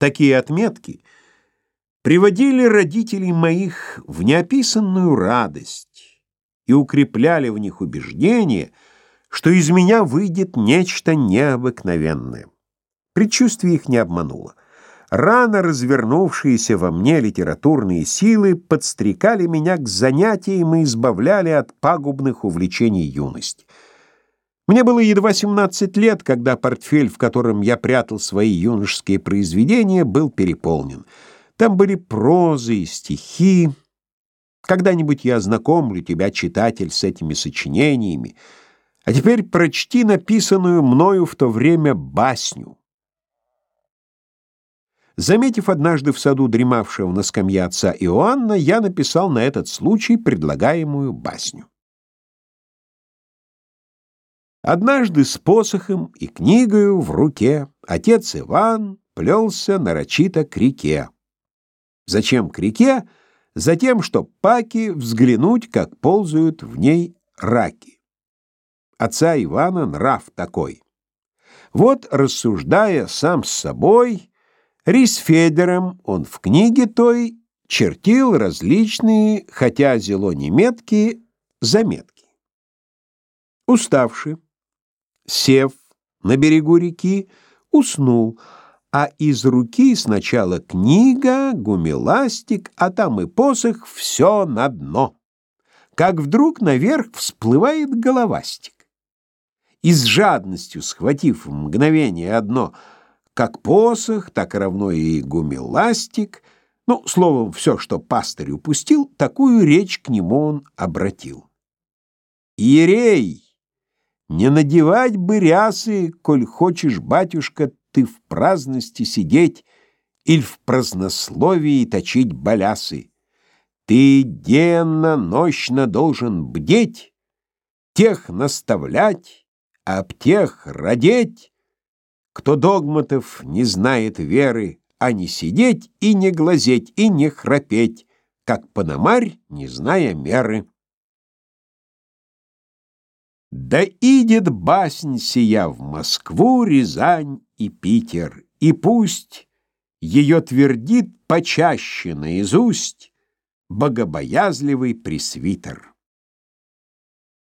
Такие отметки приводили родителей моих в неописанную радость и укрепляли в них убеждение, что из меня выйдет нечто необыкновенное. Предчувствие их не обмануло. Рано развернувшиеся во мне литературные силы подстрекали меня к занятиям и избавляли от пагубных увлечений юности. Мне было едва 17 лет, когда портфель, в котором я прятал свои юношеские произведения, был переполнен. Там были прозы и стихи. Когда-нибудь я ознакомлю тебя, читатель, с этими сочинениями. А теперь прочти написанную мною в то время басню. Заметив однажды в саду дремавшего на скамье отца Иоанна, я написал на этот случай предлагаемую басню. Однажды с посохом и книгою в руке отец Иван плелся нарочито к реке. Зачем к реке? Затем, чтоб паки взглянуть, как ползают в ней раки. Отца Ивана нрав такой. Вот, рассуждая сам с собой, Рисфедером он в книге той чертил различные, хотя зело неметкие, заметки. Уставший, сев на берегу реки, уснул, а из руки сначала книга, гумиластик, а там и посох, все на дно. Как вдруг наверх всплывает головастик. И с жадностью схватив в мгновение одно, как посох, так равно и гумиластик, ну, словом, все, что пастырь упустил, такую речь к нему он обратил. «Иерей!» Не надевать бы рясы, коль хочешь, батюшка, ты в праздности сидеть или в празднословии точить балясы. Ты денно-нощно должен бдеть, тех наставлять, а об тех родеть, кто догматов не знает веры, а не сидеть и не глазеть, и не храпеть, как пономарь, не зная меры. Да идет баснь сия в Москву, Рязань и Питер, и пусть ее твердит почаще наизусть богобоязливый пресвитер.